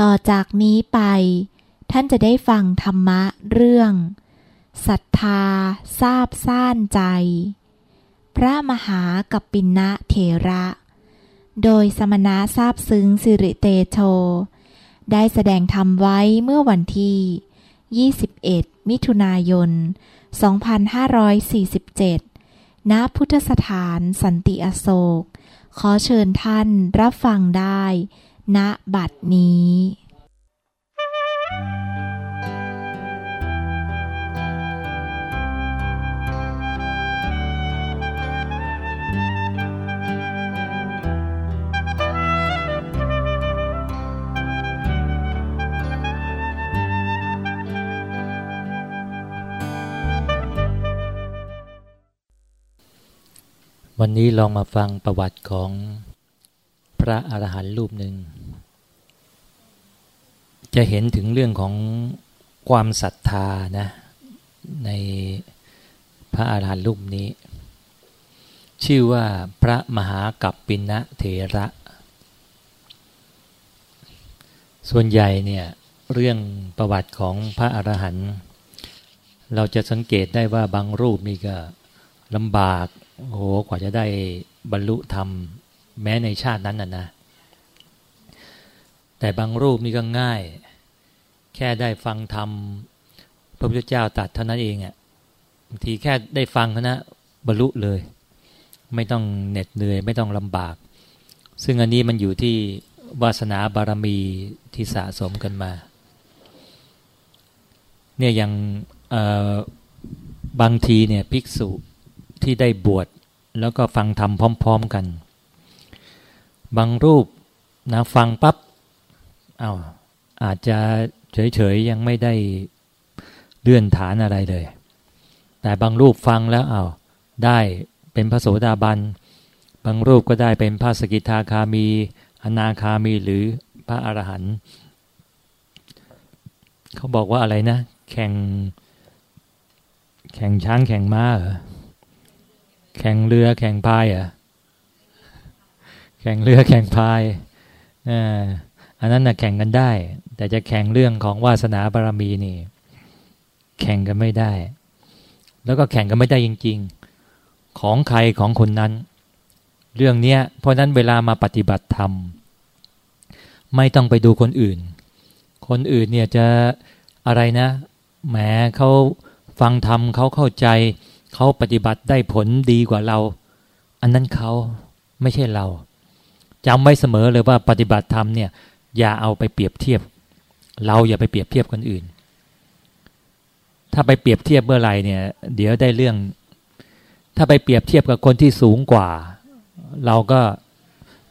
ต่อจากนี้ไป ท่านจะได้ฟังธรรมะเรื่องศรัทธาทราบซ่านใจ พระมหากัปปินะเถระ โดยสมณะทราบซึ้งสิริเตโช ได้แสดงธรรมไว้เมื่อวันที่ 21 มิถุนายน 2547 ณ พุทธสถานสันติอโศก ขอเชิญท่านรับฟังได้ ณบัดนี้วันนี้ลองมาฟังประวัติของ ระอรหันต์รูปหนึ่ง จะเห็นถึงเรื่องของความศรัทธานะในพระอรหันต์รูปนี้ ชื่อว่าพระมหากัปปินะเถระ ส่วนใหญ่เนี่ยเรื่องประวัติของพระอรหันต์เราจะสังเกตได้ว่าบางรูปนี่ก็ลำบากโอ้โหกว่าจะได้บรรลุธรรม แม้ในชาตินั้นน่ะนะ แต่บางรูปนี่ก็ง่าย แค่ได้ฟังธรรมพระพุทธเจ้าตรัสเท่านั้นเองอะ่ะบางทีแค่ได้ฟังนะบรรลุเลย ไม่ต้องเหน็ดเหนื่อย ไม่ต้องลำบาก ซึ่งอันนี้มันอยู่ที่วาสนาบารมีที่สะสมกันมา เนี่ยอย่างบางทีเนี่ยภิกษุที่ได้บวชแล้วก็ฟังธรรมพร้อม ๆ กัน บางรูปนะฟังปับ๊บอา้าวอาจจะเฉยๆยังไม่ได้เลื่อนฐานอะไรเลย แต่บางรูปฟังแล้วอา้าวได้เป็นพระโสดาบัน บางรูปก็ได้เป็นพระสกิทาคามี อนาคามีหรือพระอรหันต์เขาบอกว่าอะไรนะ แข่ง แข่งช้างแข่งม้าเหรอแข่งเรือแข่งพายอะแข่งเรือแข่งพายอันนั้นนะแข่งกันได้ แต่จะแข่งเรื่องของวาสนาบารมีนี่ แข่งกันไม่ได้ แล้วก็แข่งกันไม่ได้จริง ๆ ของใครของคนนั้น เรื่องเนี้ย เพราะนั้นเวลามาปฏิบัติธรรม ไม่ต้องไปดูคนอื่น คนอื่นเนี่ยจะอะไรนะแหมเขาฟังธรรมเขาเข้าใจ เขาปฏิบัติได้ผลดีกว่าเรา อันนั้นเขาไม่ใช่เรา จำไว้เสมอเลยว่าปฏิบัติธรรมเนี่ยอย่าเอาไปเปรียบเทียบ เราอย่าไปเปรียบเทียบคนอื่น ถ้าไปเปรียบเทียบเมื่อไหร่เนี่ย เดี๋ยวได้เรื่อง ถ้าไปเปรียบเทียบกับคนที่สูงกว่า เราก็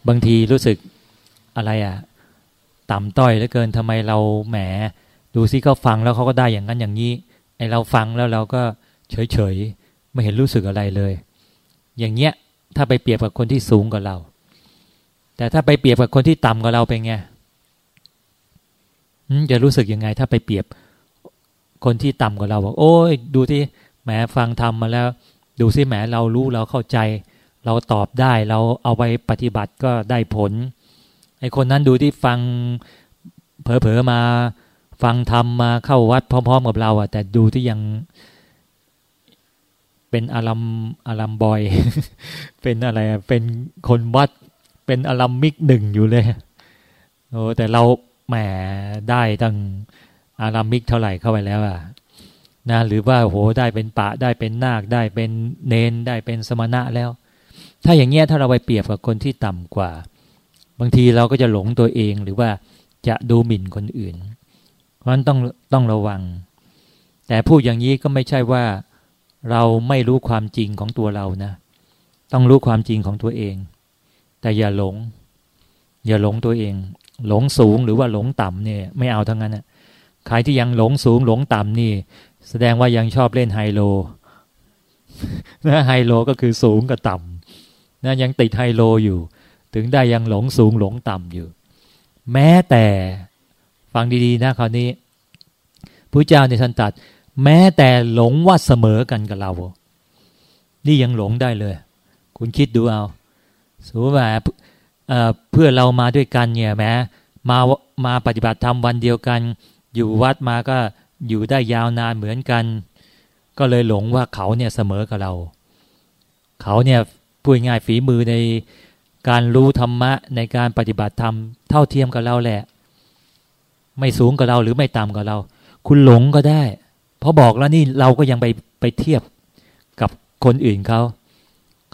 บางทีรู้สึกอะไรอะ่ะต่ำต้อยเหลือเกินทำไมเราแหม ดูซิเขาฟังแล้วเขาก็ได้อย่างนั้นอย่างนี้ไอเราฟังแล้วเราก็เฉยเฉยไม่เห็นรู้สึกอะไรเลย อย่างเงี้ยถ้าไปเปรียบกับคนที่สูงกว่าเรา แต่ถ้าไปเปรียบกับคนที่ต่ำกว่าเราเป็นไงจะรู้สึกยังไง ถ้าไปเปรียบคนที่ต่ำกว่าเราบอกโอ้ยดูที่แหมฟังทำมาแล้ว ดูซิแหมเรารู้เราเข้าใจ เราตอบได้เราเอาไปปฏิบัติก็ได้ผลไอคนนั้นดูที่ฟังเผลอๆมาฟังทำมาเข้าวัดพร้อม ๆ กับเราอะแต่ดูที่ยังเป็นอารมอารมบอย เป็นอะไรเป็นคนวัด เป็นอารัมมิกหนึ่งอยู่เลยโอ้แต่เราแหมได้ตั้งอารัมมิกเท่าไหร่เข้าไปแล้วอะนะหรือว่าโหได้เป็นปะได้เป็นนาคได้เป็นเนนได้เป็นสมณะแล้ว ถ้าอย่างเงี้ยถ้าเราไปเปรียบกับคนที่ต่ำกว่า บางทีเราก็จะหลงตัวเองหรือว่าจะดูหมิ่นคนอื่น เพราะฉะนั้นต้องต้องระวัง แต่พูดอย่างนี้ก็ไม่ใช่ว่าเราไม่รู้ความจริงของตัวเรานะ ต้องรู้ความจริงของตัวเอง แต่อย่าหลง อย่าหลงตัวเอง หลงสูงหรือว่าหลงต่ำเนี่ย ไม่เอาทั้งนั้นนะใครที่ยังหลงสูงหลงต่ำนี่ แสดงว่ายังชอบเล่นไฮโลนะไฮโลก็คือสูงกับต่ำนะยังติดไฮโลอยู่ ถึงได้ยังหลงสูงหลงต่ำอยู่ แม้แต่ฟังดีๆนะคราวนี้พระเจ้าในท่านตัดแม้แต่หลงว่าเสมอกันกับเรา นี่ยังหลงได้เลย คุณคิดดูเอา สมมติว่าเพื่อเรามาด้วยกันเนี่ยแม้มามาปฏิบัติธรรมวันเดียวกัน อยู่วัดมาก็อยู่ได้ยาวนานเหมือนกัน ก็เลยหลงว่าเขาเนี่ยเสมอกับเรา เขาเนี่ยพูดง่ายฝีมือในการรู้ธรรมะในการปฏิบัติธรรมเท่าเทียมกับเราแหละ ไม่สูงกับเราหรือไม่ต่ำกับเรา คุณหลงก็ได้ เพราะบอกแล้วนี่เราก็ยังไปไปเทียบกับคนอื่นเขา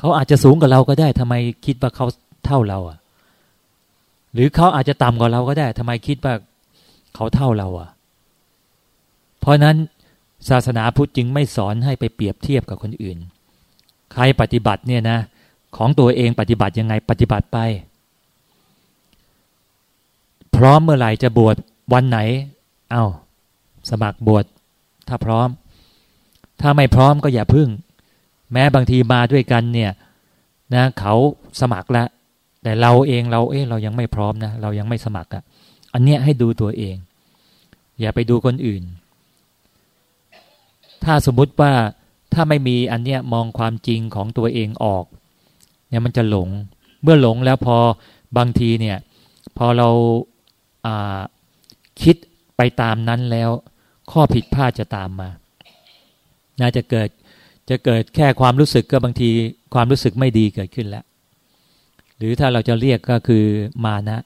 เขาอาจจะสูงกับเราก็ได้ทำไมคิดว่าเขาเท่าเราอะ หรือเขาอาจจะต่ำกว่าเราก็ได้ทำไมคิดว่าเขาเท่าเราอะ เพราะนั้นศาสนาพุทธจึงไม่สอนให้ไปเปรียบเทียบกับคนอื่น ใครปฏิบัติเนี่ยนะ ของตัวเองปฏิบัติยังไงปฏิบัติไป พร้อมเมื่อไหร่จะบวชวันไหน เอา้า สมัครบวชถ้าพร้อม ถ้าไม่พร้อมก็อย่าพึ่ง แม้บางทีมาด้วยกันเนี่ยนะเขาสมัครแล้วแต่เราเองเราเอ๊ะเรายังไม่พร้อมนะเรายังไม่สมัครอะ่ะ อันเนี้ยให้ดูตัวเอง อย่าไปดูคนอื่น ถ้าสมมุติว่าถ้าไม่มีอันเนี้ยมองความจริงของตัวเองออกเนี่ยมันจะหลง เมื่อหลงแล้วพอบางทีเนี่ย พอเราคิดไปตามนั้นแล้ว ข้อผิดพลาดจะตามมา น่าจะเกิด จะเกิดแค่ความรู้สึกก็บางทีความรู้สึกไม่ดีเกิดขึ้นแล้ว หรือถ้าเราจะเรียกก็คือมานะ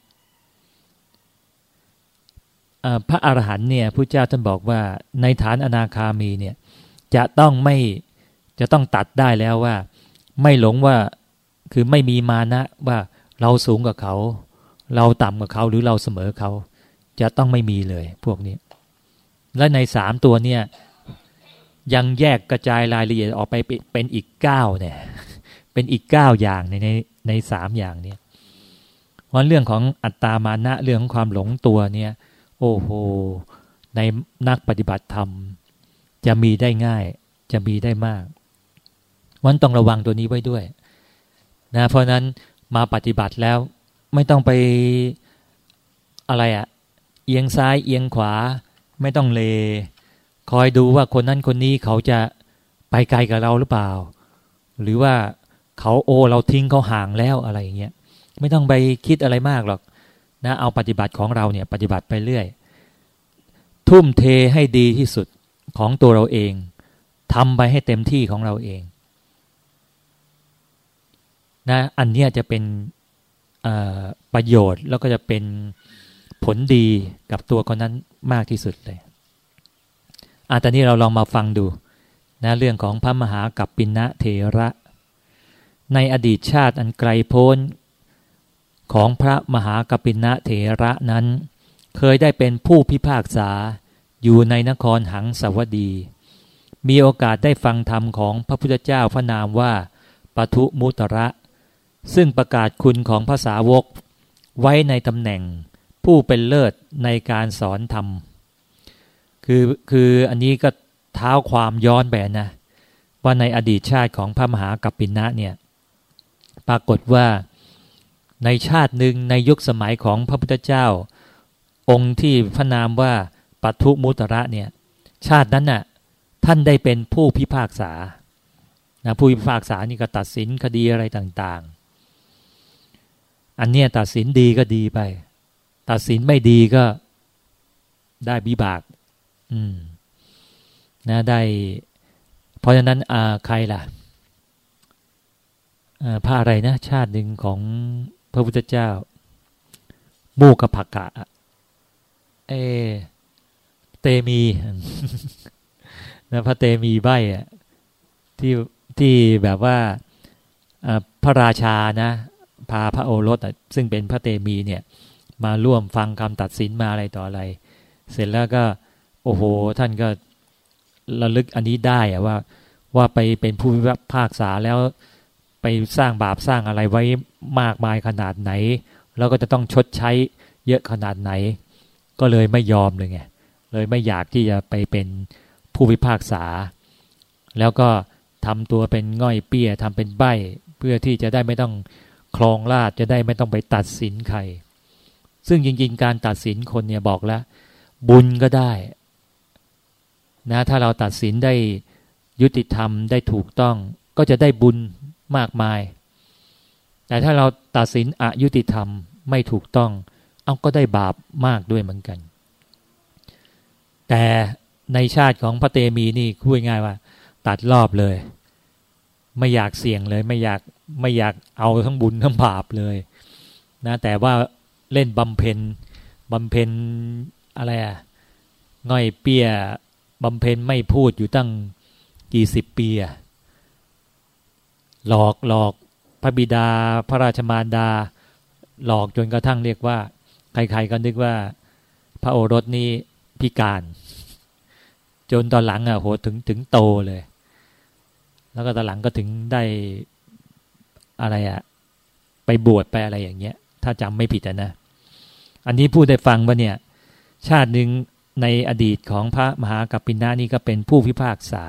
พระอรหันต์เนี่ยพระเจ้าท่านบอกว่าในฐานอนาคามีเนี่ยจะต้องไม่จะต้องตัดได้แล้วว่า ไม่หลงว่าคือไม่มีมานะว่าเราสูงกว่าเขา เราต่ำกว่าเขาหรือเราเสมอเขา จะต้องไม่มีเลยพวกนี้ และในสามตัวเนี่ย ยังแยกกระจายรายละเอียดออกไปเป็นอีกเก้าเนี่ยเป็นอีกเก้าอย่างในในในสามอย่างเนี่ยเพราะเรื่องของอัตตามานะเรื่องของความหลงตัวเนี่ย โอ้โหในนักปฏิบัติธรรม จะมีได้ง่าย จะมีได้มากวันต้องระวังตัวนี้ไว้ด้วยนะเพราะนั้นมาปฏิบัติแล้วไม่ต้องไปอะไรอะเอียงซ้ายเอียงขวา ไม่ต้องเล คอยดูว่าคนนั้นคนนี้เขาจะไปไกลกับเราหรือเปล่า หรือว่าเขาโอเราทิ้งเขาห่างแล้วอะไรอย่างเงี้ยไม่ต้องไปคิดอะไรมากหรอกนะเอาปฏิบัติของเราเนี่ยปฏิบัติไปเรื่อย ทุ่มเทให้ดีที่สุดของตัวเราเองทำไปให้เต็มที่ของเราเองนะอันนี้จะเป็นประโยชน์แล้วก็จะเป็นผลดีกับตัวคนนั้นมากที่สุดเลย อาตอนนี้เราลองมาฟังดูนะเรื่องของพระมหากัปปินะเทระ ในอดีตชาติอันไกลโพ้น ของพระมหากัปปินะเทระนั้น เคยได้เป็นผู้พิพากษาอยู่ในนครหังสวดี มีโอกาสได้ฟังธรรมของพระพุทธเจ้าพระนามว่าปทุมุตระ ซึ่งประกาศคุณของภาษาวกไว้ในตำแหน่งผู้เป็นเลิศในการสอนธรรม คือคืออันนี้ก็เท้าความย้อนไปนะว่าในอดีตชาติของพระมหากัปปินะเนี่ยปรากฏว่าในชาติหนึ่งในยุคสมัยของพระพุทธเจ้า องค์ที่พระนามว่าปัทุมุตระเนี่ยชาตินั้นน่ะท่านได้เป็นผู้พิพากษานะผู้พิพากษานี่ก็ตัดสินคดีอะไรต่างอันเนี้ยตัดสินดีก็ดีไป ตัดสินไม่ดีก็ได้บิบาก อืม นะได้ เพราะฉะนั้นอ่าใครล่ะพระอะไรนะ ชาติหนึ่งของพระพุทธเจ้ามูกผักกะเอ เตมีนะพระเตมีใบอะที่ที่แบบว่าพระราชานะ พาพระโอรสซึ่งเป็นพระเตมีเนี่ย มาร่วมฟังคำตัดสินมาอะไรต่ออะไร เสร็จแล้วก็ โอ้โห ท่านก็ระลึกอันนี้ได้อะว่า ว่าไปเป็นผู้พิพากษาแล้วไปสร้างบาปสร้างอะไรไว้มากมายขนาดไหน แล้วก็จะต้องชดใช้เยอะขนาดไหน ก็เลยไม่ยอมเลยไงเลยไม่อยากที่จะไปเป็นผู้พิพากษา แล้วก็ทำตัวเป็นง่อยเปี้ยทำเป็นใบเพื่อที่จะได้ไม่ต้องคลองลาดจะได้ไม่ต้องไปตัดสินใคร ซึ่งจริง ๆ การตัดสินคนเนี่ยบอกแล้ว บุญก็ได้ นะถ้าเราตัดสินได้ยุติธรรมได้ถูกต้อง ก็จะได้บุญมากมาย แต่ถ้าเราตัดสินอยุติธรรมไม่ถูกต้อง เอาก็ได้บาปมากด้วยเหมือนกัน แต่ในชาติของพระเตมีนี่คุยง่ายว่า ตัดรอบเลย ไม่อยากเสี่ยงเลย ไม่อยากไม่อยากเอาทั้งบุญทั้งบาปเลยนะแต่ว่าเล่นบำเพ็ญบำเพ็ญอะไรอะง่อยเปีย บำเพ็ญไม่พูดอยู่ตั้งกี่สิบปีอะหลอกหลอกพระบิดาพระราชมารดา หลอกจนกระทั่งเรียกว่า ใครๆก็นึกว่า พระโอรสนี้พิการ จนตอนหลังอะโหถึงถึงโตเลย แล้วก็ตอนหลังก็ถึงได้อะไรอะไปบวชไปอะไรอย่างเงี้ย ถ้าจำไม่ผิดนะ อันนี้พูดได้ฟังว่าเนี่ย ชาติหนึ่ง ในอดีตของพระมหากัปปินานี่ก็เป็นผู้พิพากษา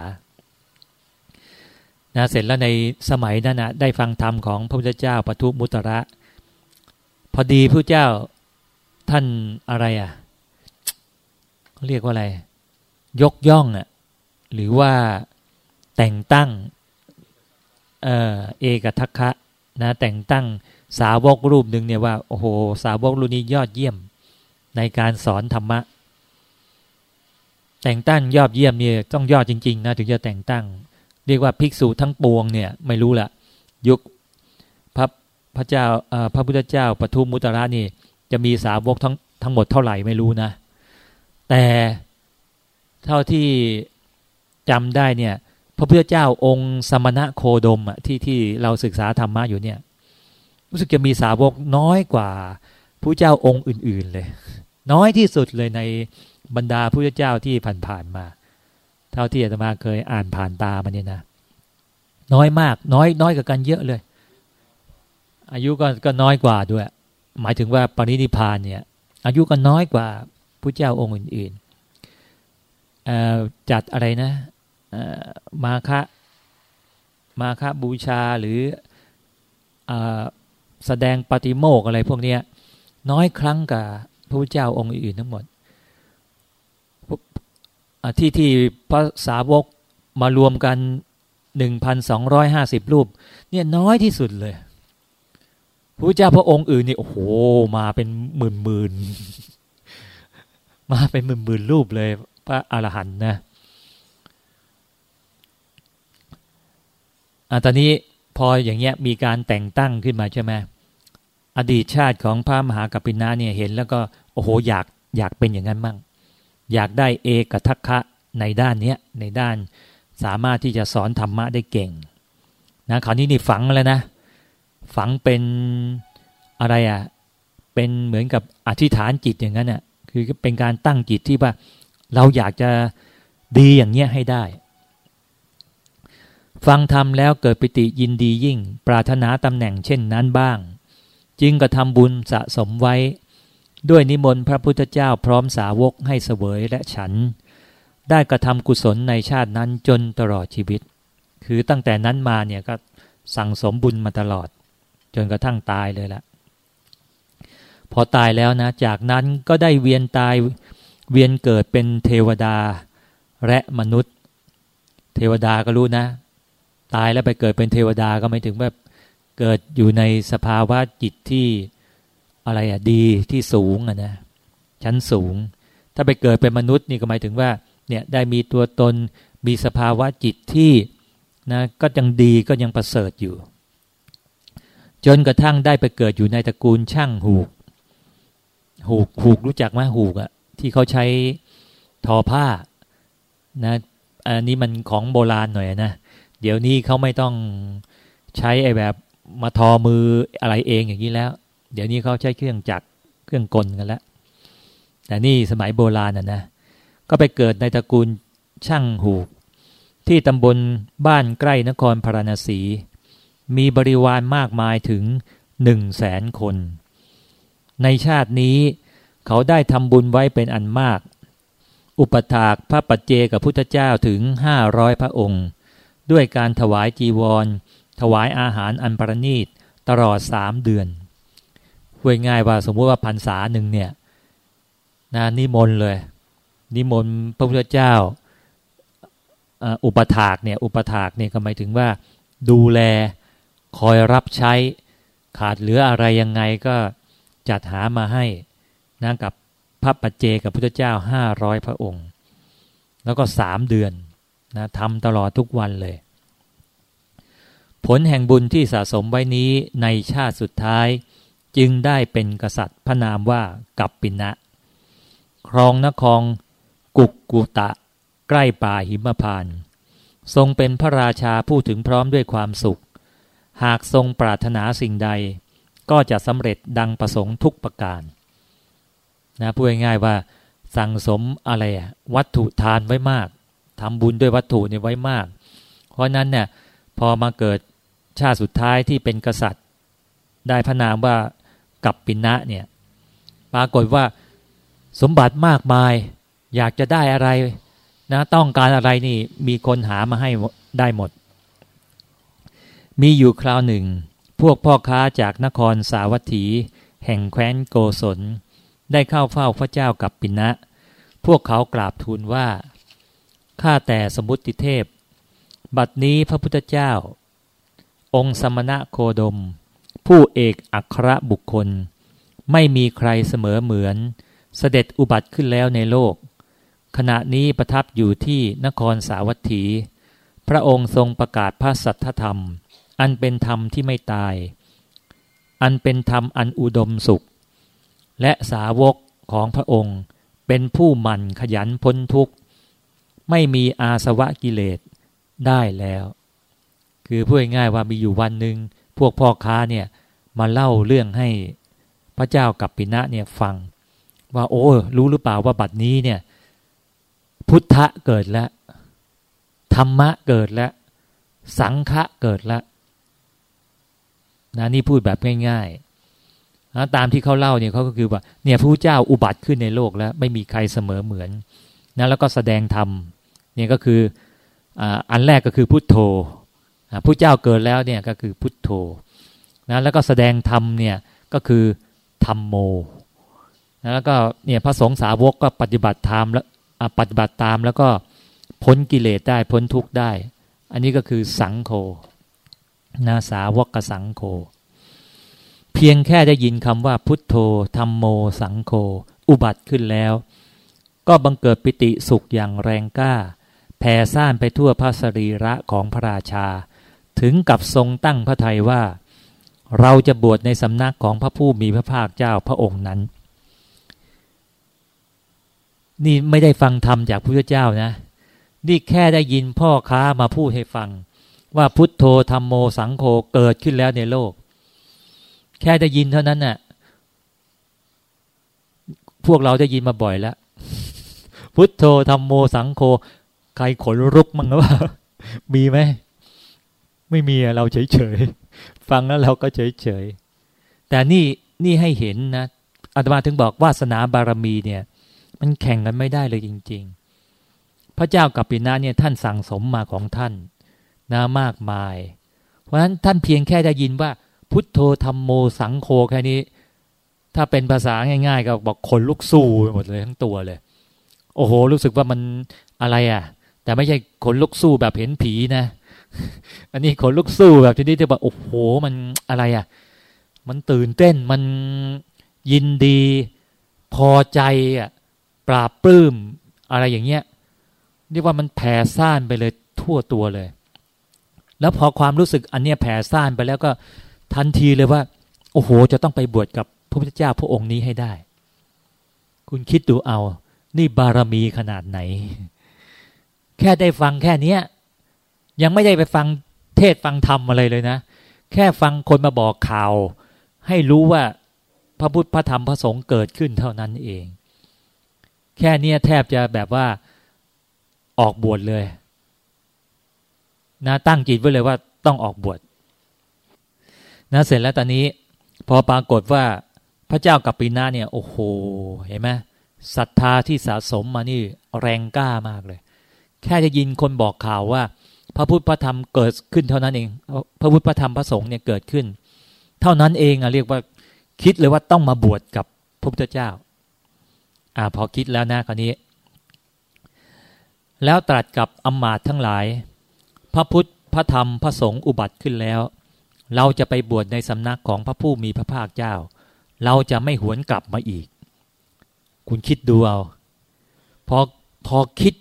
นะเสร็จแล้วในสมัยนั้นนะได้ฟังธรรมของพระพุทธเจ้าปทุมุตระ พอดีพระเจ้าท่านอะไรอะเรียกว่าอะไร ยกย่องอะหรือว่าแต่งตั้งเออเอกทัคคะนะแต่งตั้งสาวกรูปหนึ่งเนี่ยว่าโอ้โห สาวกรูปนี้ยอดเยี่ยมในการสอนธรรมะ แต่งตั้งยอดเยี่ยมเนี่ยต้องยอดจริงๆนะถึงจะแต่งตั้ง เรียกว่าภิกษุทั้งปวงเนี่ยไม่รู้ละยุคพระพระเจ้าพระพุทธเจ้าปทุมมุตระนี่ จะมีสาวกทั้งทั้งหมดเท่าไหร่ไม่รู้นะ แต่เท่าที่จำได้เนี่ย พระพุทธเจ้าองค์สมณะโคดมอะที่ที่เราศึกษาธรรมะอยู่เนี่ย รู้สึกจะมีสาวกน้อยกว่าผู้เจ้าองค์อื่น ๆเลย น้อยที่สุดเลยในบรรดาผู้เจ้าที่ผ่านๆมา เท่าที่อาตมาเคยอ่านผ่านตามันเนี่ยนะ น้อยมาก น้อยน้อยกับกันเยอะเลย อายุก็ก็น้อยกว่าด้วย หมายถึงว่าปรินิพานเนี่ย อายุก็น้อยกว่าผู้เจ้าองค์อื่นๆจัดอะไรนะมาคะมาคะบูชาหรืออแสดงปฏิโมกอะไรพวกนี้น้อยครั้งกับ พระพุทธเจ้าองค์อื่นทั้งหมดที่ที่พระสาวกมารวมกันหนึ่งพันสองร้อยห้าสิบรูป เนี่ยน้อยที่สุดเลยพระเจ้าพระองค์อื่นนี่โอ้โห มาเป็นหมื่นหมื่นมาเป็นหมื่นหมื่นรูปเลย พระอรหันต์นะอะตอนนี้พออย่างเงี้ยมีการแต่งตั้งขึ้นมาใช่ไหม อดีตชาติของพระมหากัปปินาเนี่ยเห็นแล้วก็โอ้โหอยากอยากเป็นอย่างนั้นมั่ง อยากได้เอกทัคคะในด้านเนี้ยในด้านสามารถที่จะสอนธรรมะได้เก่งนะคราวนี้นี่ฝังแล้วนะ ฝังเป็นอะไรอะ่ะเป็นเหมือนกับอธิษฐานจิตอย่างนั้นอะคือเป็นการตั้งจิตที่ว่าเราอยากจะดีอย่างเนี้ยให้ได้ ฟังธรรมแล้วเกิดปิติยินดียิ่ง ปรารถนาตำแหน่งเช่นนั้นบ้าง จึงกระทำบุญสะสมไว้ ด้วยนิมนต์พระพุทธเจ้าพร้อมสาวกให้เสวยและฉัน ได้กระทำกุศลในชาตินั้นจนตลอดชีวิต คือตั้งแต่นั้นมาเนี่ยก็สั่งสมบุญมาตลอด จนกระทั่งตายเลยละพอตายแล้วนะ จากนั้นก็ได้เวียนตายเวียนเกิดเป็นเทวดาและมนุษย์ เทวดาก็รู้นะ ตายแล้วไปเกิดเป็นเทวดาก็ไม่ถึงแบบ เกิดอยู่ในสภาวะจิตที่อะไรอะดีที่สูงอะนะชั้นสูง ถ้าไปเกิดเป็นมนุษย์นี่ก็หมายถึงว่าเนี่ยได้มีตัวตนมีสภาวะจิตที่นะก็ยังดีก็ยังประเสริฐอยู่ จนกระทั่งได้ไปเกิดอยู่ในตระกูลช่างหูก หูกหูกรู้จักไหมหูกอะที่เขาใช้ทอผ้านะอันนี้มันของโบราณหน่อยนะ เดี๋ยวนี้เขาไม่ต้องใช้ไอ้แบบ มาทอมืออะไรเองอย่างนี้แล้ว เดี๋ยวนี้เขาใช้เครื่องจักรเครื่องกลกันแล้ว แต่นี่สมัยโบราณน่ะนะก็ไปเกิดในตระกูลช่างหูก ที่ตำบลบ้านใกล้นครพาราณสี มีบริวารมากมายถึงหนึ่งแสนคน ในชาตินี้เขาได้ทำบุญไว้เป็นอันมาก อุปถากพระปัจเจกับพุทธเจ้าถึงห้าร้อยพระองค์ ด้วยการถวายจีวร ถวายอาหารอันประณีตตลอดสามเดือนพูดง่ายว่าสมมติว่าพรรษาหนึ่งเนี่ยนะนิมนต์เลย นิมนต์พระพุทธเจ้าอุปถากเนี่ยอุปถากเนี่ยก็หมายถึงว่า ดูแลคอยรับใช้ขาดเหลืออะไรยังไงก็จัดหามาให้นะกับพระปัจเจกับพุทธเจ้าห้าร้อยพระองค์ แล้วก็สามเดือนนะทำตลอดทุกวันเลย ผลแห่งบุญที่สะสมไว้นี้ในชาติสุดท้าย จึงได้เป็นกษัตริย์พระนามว่ากัปปินะ ครองนครกุกกุตะ ใกล้ป่าหิมพาน ทรงเป็นพระราชาผู้ถึงพร้อมด้วยความสุข หากทรงปรารถนาสิ่งใด ก็จะสำเร็จดังประสงค์ทุกประการนะพูดง่ายๆว่า สั่งสมอะไรอะวัตถุทานไว้มากทำบุญด้วยวัตถุนี่ไว้มาก เพราะนั้นเนี่ยพอมาเกิด ชาติสุดท้ายที่เป็นกษัตริย์ ได้พระนามว่ากับปินะเนี่ยปรากฏว่าสมบัติมากมาย อยากจะได้อะไรนะต้องการอะไรนี่มีคนหามาให้ได้หมด มีอยู่คราวหนึ่ง พวกพ่อค้าจากนครสาวัตถี แห่งแคว้นโกศล ได้เข้าเฝ้าพระเจ้ากับปินะ พวกเขากราบทูลว่า ข้าแต่สมุติเทพ บัดนี้พระพุทธเจ้า องค์สมณะโคดม ผู้เอกอัครบุคคล ไม่มีใครเสมอเหมือน เสด็จอุบัติขึ้นแล้วในโลก ขณะนี้ประทับอยู่ที่นครสาวัตถี พระองค์ทรงประกาศพระสัทธธรรม อันเป็นธรรมที่ไม่ตาย อันเป็นธรรมอันอุดมสุข และสาวกของพระองค์เป็นผู้หมั่นขยันพ้นทุกข์ ไม่มีอาสวะกิเลสได้แล้ว คือพูดง่ายว่ามีอยู่วันหนึ่งพวกพ่อค้าเนี่ยมาเล่าเรื่องให้พระเจ้ากับปินะเนี่ยฟัง ว่าโอ้รู้หรือเปล่าว่าบัดนี้เนี่ย พุทธะเกิดแล้วธรรมะเกิดแล้ว สังฆะเกิดแล้วนะนี่พูดแบบง่ายๆนะตามที่เขาเล่าเนี่ยเขาก็คือว่าเนี่ยพระเจ้าอุบัติขึ้นในโลกแล้ว ไม่มีใครเสมอเหมือนนะแล้วก็แสดงธรรมเนี่ยก็คืออันแรกก็คือพุทโธ พระเจ้าเกิดแล้วเนี่ยก็คือพุทโธนะแล้วก็แสดงธรรมเนี่ยก็คือธรรมโมนะแล้วก็เนี่ยพระสงฆ์สาวกก็ปฏิบัติธรรมแล้วปฏิบัติตามแล้วก็พ้นกิเลสได้พ้นทุกข์ได้ อันนี้ก็คือสังโฆนาสาวกกสังโฆเพียงแค่ได้ยินคำว่าพุทโธธรรมโม สังโฆอุบัติขึ้นแล้ว ก็บังเกิดปิติสุขอย่างแรงกล้าแผ่ซ่านไปทั่วพระสรีระของพระราชา ถึงกับทรงตั้งพระทัยว่า เราจะบวชในสำนักของพระผู้มีพระภาคเจ้าพระองค์นั้น นี่ไม่ได้ฟังธรรมจากพระพุทธเจ้านะ นี่แค่ได้ยินพ่อค้ามาพูดให้ฟัง ว่าพุทโธธรรมโมสังโฆเกิดขึ้นแล้วในโลก แค่ได้ยินเท่านั้นน่ะ พวกเราได้ยินมาบ่อยแล้ว พุทโธธรรมโมสังโฆใครขนรุกมั้งหรือเปล่ามีไหม ไม่มีเราเฉยเฉยฟังแล้วเราก็เฉยเฉยแต่นี่นี่ให้เห็นนะอาตมาถึงบอกวาสนาบารมีเนี่ย มันแข่งกันไม่ได้เลยจริง ๆ พระเจ้ากัปปินาเนี่ยท่านสั่งสมมาของท่านนะมากมาย เพราะฉะนั้นท่านเพียงแค่ได้ยินว่า พุทโธธรรมโมสังโฆแค่นี้ ถ้าเป็นภาษาง่าย ๆ ก็บอกขนลุกสู้หมดเลยทั้งตัวเลย โอ้โห รู้สึกว่ามันอะไรอะ แต่ไม่ใช่ขนลุกสู้แบบเห็นผีนะ อันนี้ขนลุกสู้แบบที่นี่จะบอกโอ้โหมันอะไรอะ มันตื่นเต้นมันยินดี พอใจอะปราบปลื้มอะไรอย่างเงี้ยเรียกว่ามันแผ่ซ่านไปเลยทั่วตัวเลย แล้วพอความรู้สึกอันเนี้ยแผ่ซ่านไปแล้วก็ทันทีเลยว่า โอ้โห จะต้องไปบวชกับพระพุทธเจ้าพระองค์นี้ให้ได้ คุณคิดดูเอา นี่บารมีขนาดไหน แค่ได้ฟังแค่เนี้ย ยังไม่ได้ไปฟังเทศฟังธรรมอะไรเลยนะ แค่ฟังคนมาบอกข่าว ให้รู้ว่าพระพุทธพระธรรมพระสงฆ์เกิดขึ้นเท่านั้นเอง แค่นี้แทบจะแบบว่าออกบวชเลยนะตั้งจิตไว้เลยว่าต้องออกบวชนะเสร็จแล้วตอนนี้ พอปรากฏว่าพระเจ้ากับปีนาเนี่ย โอ้โห เห็นไหมศรัทธาที่สะสมมานี่แรงกล้ามากเลย แค่จะยินคนบอกข่าวว่า พระพุทธพระธรรมเกิดขึ้นเท่านั้นเอง พระพุทธพระธรรมพระสงฆ์เนี่ยเกิดขึ้น เท่านั้นเองอะเรียกว่าคิดเลยว่าต้องมาบวชกับพระพุทธเจ้า อ่าพอคิดแล้วนะคราวนี้ แล้วตรัสกับอมมาตทั้งหลาย พระพุทธพระธรรมพระสงฆ์อุบัติขึ้นแล้ว เราจะไปบวชในสำนักของพระผู้มีพระภาคเจ้า เราจะไม่หวนกลับมาอีก คุณคิดดูเอาพอพอคิด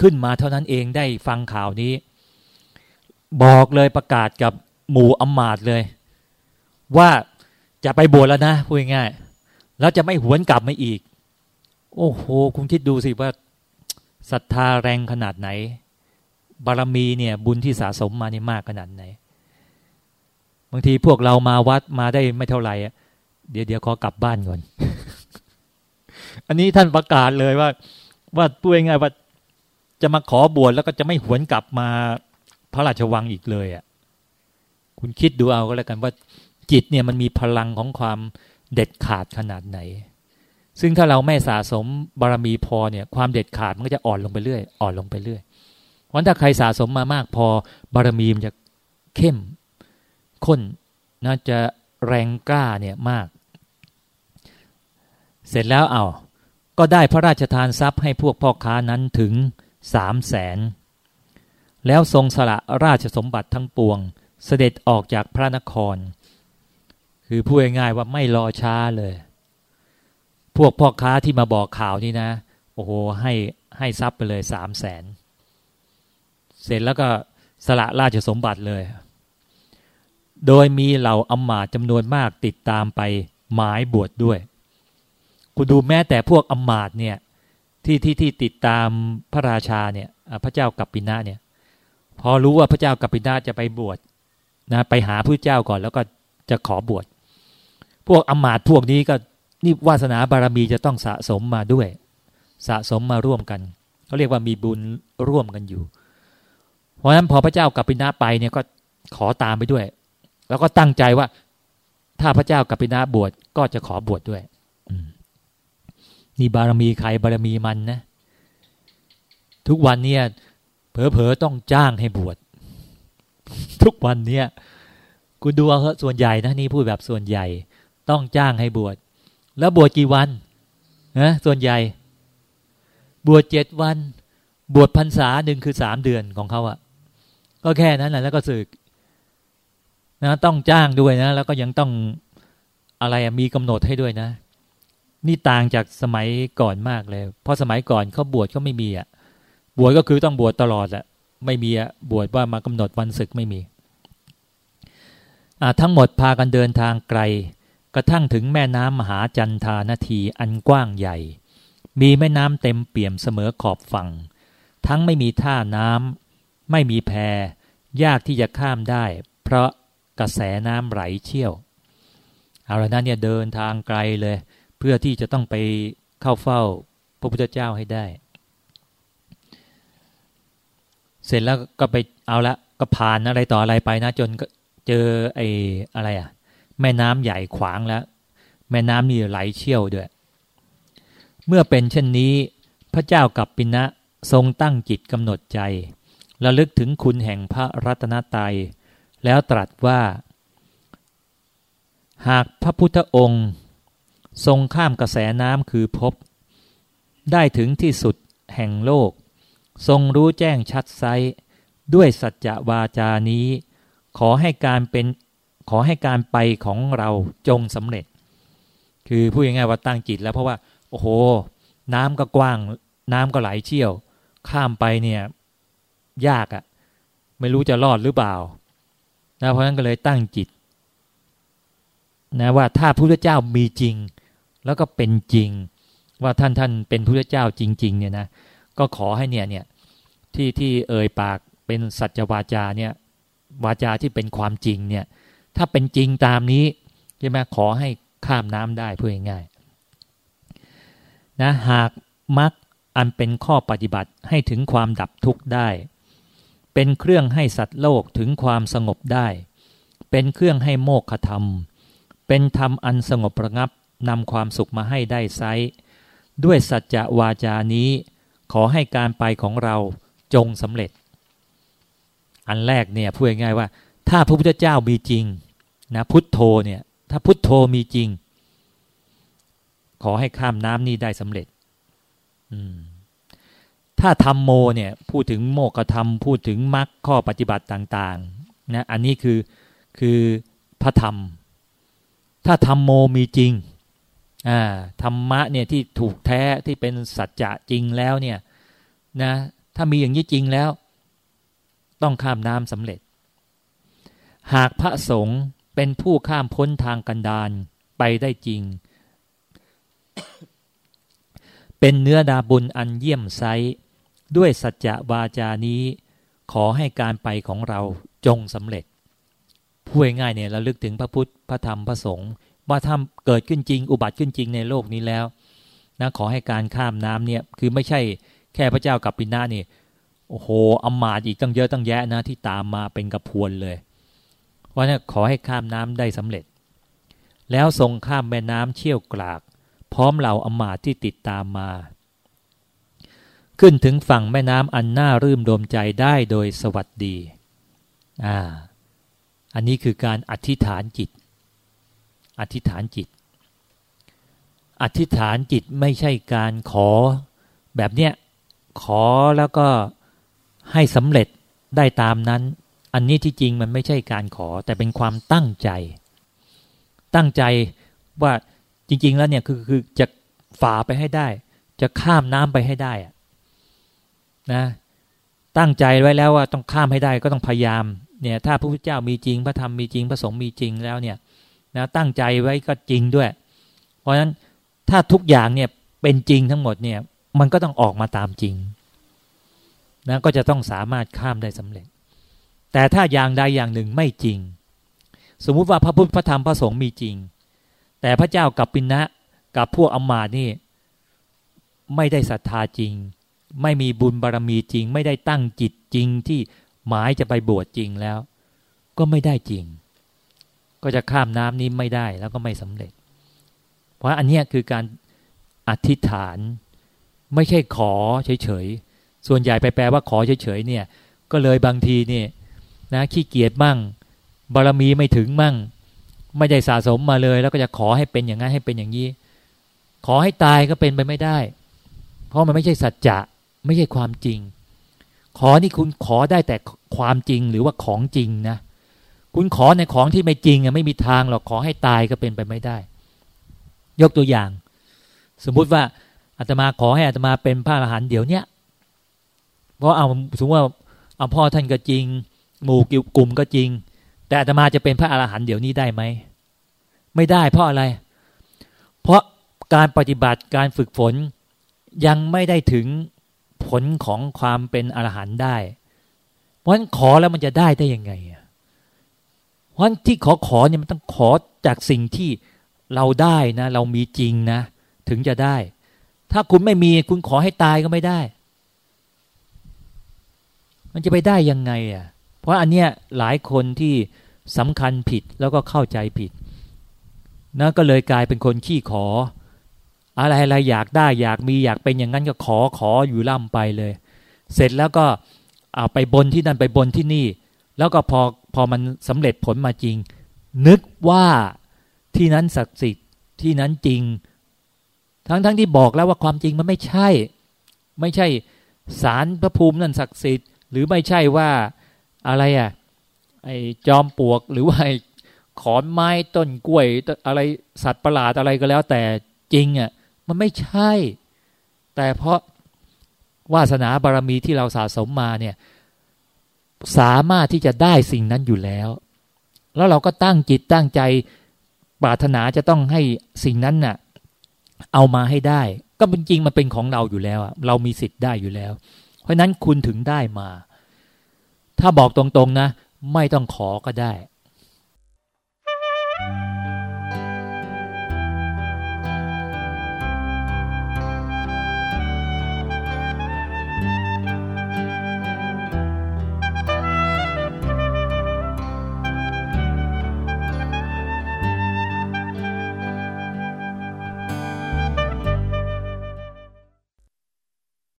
ขึ้นมาเท่านั้นเองได้ฟังข่าวนี้ บอกเลยประกาศกับหมู่อมาตเลย ว่าจะไปบวชแล้วนะพูดง่ายๆแล้วจะไม่หวนกลับมาอีก โอ้โห คุณคิดดูสิว่าศรัทธาแรงขนาดไหน บารมีเนี่ย บุญที่สะสมมานี่มากขนาดไหน บางทีพวกเรามาวัดมาได้ไม่เท่าไหร่เดี๋ยวเดี๋ยวขอกลับบ้านก่อน อันนี้ท่านประกาศเลยว่า ว่าพูดง่ายว่าจะมาขอบวชแล้วก็จะไม่หวนกลับมา พระราชวังอีกเลยอะ คุณคิดดูเอาก็แล้วกันว่า จิตเนี่ยมันมีพลังของความเด็ดขาดขนาดไหน ซึ่งถ้าเราไม่สะสมบารมีพอเนี่ย ความเด็ดขาดมันก็จะอ่อนลงไปเรื่อย อ่อนลงไปเรื่อยเพราะถ้าใครสะสมมามากพอบารมีมันจะเข้มข้นน่าจะแรงกล้าเนี่ยมาก เสร็จแล้วเอาก็ได้พระราชทานทรัพย์ให้พวกพ่อค้านั้นถึงสามแสน แล้วทรงสละราชสมบัติทั้งปวง เสด็จออกจากพระนคร คือพูดง่ายๆว่าไม่รอช้าเลย พวกพ่อค้าที่มาบอกข่าวนี่นะ โอ้โหให้ให้ทรัพย์ไปเลยสามแสนเสร็จแล้วก็สละราชสมบัติเลย โดยมีเหล่าอำมาตย์จำนวนมากติดตามไปหมายบวชดด้วยกูดูแม้แต่พวกอำมาตย์เนี่ยที่ที่ที่ติดตามพระราชาเนี่ยพระเจ้ากัปปินะเนี่ย พอรู้ว่าพระเจ้ากัปปินะจะไปบวชนะไปหาพระเจ้าก่อน แล้วก็จะขอบวชพวกอมาตพวกนี้ก็นี่วาสนาบารมีจะต้องสะสมมาด้วย สะสมมาร่วมกันเขาเรียกว่ามีบุญร่วมกันอยู่ เพราะฉะนั้นพอพระเจ้ากัปปินะไปเนี่ยก็ขอตามไปด้วย แล้วก็ตั้งใจว่า ถ้าพระเจ้ากัปปินะบวชก็จะขอบวชดด้วยนี่บารมีใครบารมีมันนะ ทุกวันเนี่ย เผลอๆต้องจ้างให้บวชทุกวันเนี่ยกูดูเอาส่วนใหญ่นะนี่พูดแบบส่วนใหญ่ ต้องจ้างให้บวชแล้วบวชกี่วันนะส่วนใหญ่ บวชเจ็ดวัน บวชพรรษาหนึ่งคือสามเดือนของเขาอะก็แค่นั้นแหละแล้วก็สึกนะต้องจ้างด้วยนะ แล้วก็ยังต้องอะไรมีกำหนดให้ด้วยนะ นี่ต่างจากสมัยก่อนมากเลย เพราะสมัยก่อนเขาบวชเขาไม่มีอะ บวชก็คือต้องบวชตลอดแหละไม่มีบวชว่ามากำหนดวันศึกไม่มีทั้งหมดพากันเดินทางไกล กระทั่งถึงแม่น้ำมหาจันทานาทีอันกว้างใหญ่ มีแม่น้ำเต็มเปี่ยมเสมอขอบฝั่ง ทั้งไม่มีท่าน้ำไม่มีแพยากที่จะข้ามได้ เพราะกระแสน้ำไหลเชี่ยวเอาละนั้นเนี่ยเดินทางไกลเลย เพื่อที่จะต้องไปเข้าเฝ้าพระพุทธเจ้าให้ได้ เสร็จแล้วก็ไปเอาละก็ผ่านอะไรต่ออะไรไปนะ จนก็เจอไอ้อะไรอะ่ะ แม่น้ำใหญ่ขวางแล้ว แม่น้ำนี่ไหลเชี่ยวด้วย เมื่อเป็นเช่นนี้ พระเจ้ากับปินะทรงตั้งจิตกำหนดใจระลึกถึงคุณแห่งพระรัตนตรัย แล้วตรัสว่า หากพระพุทธองค์ ทรงข้ามกระแสน้ำคือพบได้ถึงที่สุดแห่งโลก ทรงรู้แจ้งชัดไซด้วยสัจจะวาจานี้ ขอให้การเป็นขอให้การไปของเราจงสำเร็จ คือพูดง่ายๆว่าตั้งจิตแล้วเพราะว่า โอ้โห น้ำก็กว้าง น้ำก็ไหลเชี่ยว ข้ามไปเนี่ย ยากอะ่ะ ไม่รู้จะรอดหรือเปล่านะเพราะนั้นก็เลยตั้งจิตนะว่าถ้าพระพุทธเจ้ามีจริง แล้วก็เป็นจริง ว่าท่านท่านเป็นพระพุทธเจ้าจริง ๆ เนี่ยนะก็ขอให้เนี่ยเนี่ย ที่ที่เอ่ยปากเป็นสัจวาจาเนี่ยวาจาที่เป็นความจริงเนี่ย ถ้าเป็นจริงตามนี้ใช่ไหมขอให้ข้ามน้ำได้เพื่อง่ายนะหากมักอันเป็นข้อปฏิบัติให้ถึงความดับทุกข์ได้ เป็นเครื่องให้สัตว์โลกถึงความสงบได้ เป็นเครื่องให้โมกขธรรม เป็นธรรมอันสงบระงับนำความสุขมาให้ได้ไซด้วยสัจจะวาจานี้ ขอให้การไปของเรา จงสำเร็จ อันแรกเนี่ยพูดง่ายๆว่า ถ้าพระพุทธเจ้ามีจริงนะพุทโธเนี่ยถ้าพุทโธมีจริง ขอให้ข้ามน้ำนี้ได้สำเร็จถ้าทำโมเนี่ยพูดถึงโมกธรรมพูดถึงมรรคข้อปฏิบัติต่างๆนะอันนี้คือคือพระธรรม ถ้าทำโมมีจริงอ่าธรรมะเนี่ยที่ถูกแท้ที่เป็นสัจจะจริงแล้วเนี่ยนะ ถ้ามีอย่างนี้จริงแล้ว ต้องข้ามน้ำสำเร็จ หากพระสงฆ์เป็นผู้ข้ามพ้นทางกันดานไปได้จริง เป็นเนื้อดาบุญอันเยี่ยมไซด้วยสัจจะวาจานี้ขอให้การไปของเราจงสำเร็จพูดง่ายเนี่ยเราลึกถึงพระพุทธพระธรรมพระสงฆ์ว่าทำเกิดขึ้นจริง อุบัติขึ้นจริงในโลกนี้แล้วนะขอให้การข้ามน้ำเนี่ยคือไม่ใช่ แค่พระเจ้ากับปินานี่โอ้โหอมาตอีกตั้งเยอะตั้งแยะนะที่ตามมาเป็นกระพวนเลยเพรานั้ขอให้ข้ามน้ำได้สำเร็จ แล้วทรงข้ามแม่น้ำเชี่ยวกราก พร้อมเหล่าอมาตที่ติดตามมา ขึ้นถึงฝั่งแม่น้ำอันน่ารื่มรมใจได้โดยสวัสดีอ่าอันนี้คือการอธิษฐานจิต อธิษฐานจิต อธิษฐานจิตไม่ใช่การขอแบบเนี้ย ขอแล้วก็ให้สำเร็จได้ตามนั้น อันนี้ที่จริงมันไม่ใช่การขอ แต่เป็นความตั้งใจ ตั้งใจว่าจริง ๆ แล้วเนี่ยคือคือจะฝ่าไปให้ได้ จะข้ามน้ำไปให้ได้นะตั้งใจไว้แล้วว่าต้องข้ามให้ได้ก็ต้องพยายามเนี่ยถ้าพระพุทธเจ้ามีจริง พระธรรมมีจริงพระสงฆ์มีจริงแล้วเนี่ยนะตั้งใจไว้ก็จริงด้วย เพราะฉะนั้นถ้าทุกอย่างเนี่ยเป็นจริงทั้งหมดเนี่ย มันก็ต้องออกมาตามจริงนะก็จะต้องสามารถข้ามได้สำเร็จ แต่ถ้าอย่างใดอย่างหนึ่งไม่จริง สมมุติว่าพระพุทธพระธรรมพระสงฆ์มีจริง แต่พระเจ้ากับปินะ กับพวกอมาตนี่ ไม่ได้ศรัทธาจริง ไม่มีบุญบารรมีจริง ไม่ได้ตั้งจิตจริงที่หมายจะไปบวชจริงแล้ว ก็ไม่ได้จริง ก็จะข้ามน้ำนี้ไม่ได้แล้วก็ไม่สำเร็จ เพราะอันนี้คือการอธิษฐาน ไม่ใช่ขอเฉยๆ ส่วนใหญ่ไปแปลว่าขอเฉยๆเนี่ย ก็เลยบางทีเนี่ยนะขี้เกียจมั่ง บารมีไม่ถึงมั่ง ไม่ได้สะสมมาเลย แล้วก็จะขอให้เป็นอย่างนั้นให้เป็นอย่างนี้ ขอให้ตายก็เป็นไปไม่ได้ เพราะมันไม่ใช่สัจจะไม่ใช่ความจริง ขอนี่คุณขอได้แต่ความจริงหรือว่าของจริงนะ คุณขอในของที่ไม่จริงอะไม่มีทางหรอกขอให้ตายก็เป็นไปไม่ได้ ยกตัวอย่าง สมมุติว่า อาตมาขอให้อาตมาเป็นพระอรหันต์เดี๋ยวเนี้ยเพราะเอาสมมติว่าเอาพ่อท่านก็จริง หมู่กลุ่มก็จริง แต่อาตมาจะเป็นพระอรหันต์เดี๋ยวนี้ได้ไหมไม่ได้เพราะอะไร เพราะการปฏิบัติการฝึกฝนยังไม่ได้ถึงผลของความเป็นอรหันต์ได้ เพราะฉะนั้นขอแล้วมันจะได้ได้ยังไงเพราะฉะนั้นที่ขอขอเนี่ยมันต้องขอจากสิ่งที่เราได้นะ เรามีจริงนะ ถึงจะได้ ถ้าคุณไม่มีคุณขอให้ตายก็ไม่ได้ มันจะไปได้ยังไงอะ เพราะอันเนี้ยหลายคนที่สำคัญผิดแล้วก็เข้าใจผิดนะก็เลยกลายเป็นคนขี้ขอ อะไรอะไรอยากได้อยากมีอยากเป็นอย่างนั้นก็ขอขออยู่ล่ำไปเลย เสร็จแล้วก็เอาไปบนที่นั่นไปบนที่นี่ แล้วก็พอพอมันสำเร็จผลมาจริง นึกว่าที่นั้นศักดิ์สิทธิ์ที่นั้นจริง ทั้งทั้งที่บอกแล้วว่าความจริงมันไม่ใช่ ไม่ใช่สารพระภูมินั่นศักดิ์สิทธิ์ หรือไม่ใช่ว่าอะไรอะไอ้จอมปลวกหรือว่าไอขอนไม้ต้นกล้วยอะไรสัตว์ประหลาดอะไรก็แล้ว แต่จริงอะมันไม่ใช่ แต่เพราะวาสนาบารมีที่เราสะสมมาเนี่ยสามารถที่จะได้สิ่งนั้นอยู่แล้ว แล้วเราก็ตั้งจิตตั้งใจปรารถนาจะต้องให้สิ่งนั้นน่ะ เอามาให้ได้ ก็เป็นจริงมันเป็นของเราอยู่แล้วเรามีสิทธิ์ได้อยู่แล้ว เพราะนั้นคุณถึงได้มา ถ้าบอกตรงๆนะ ไม่ต้องขอก็ได้ thank you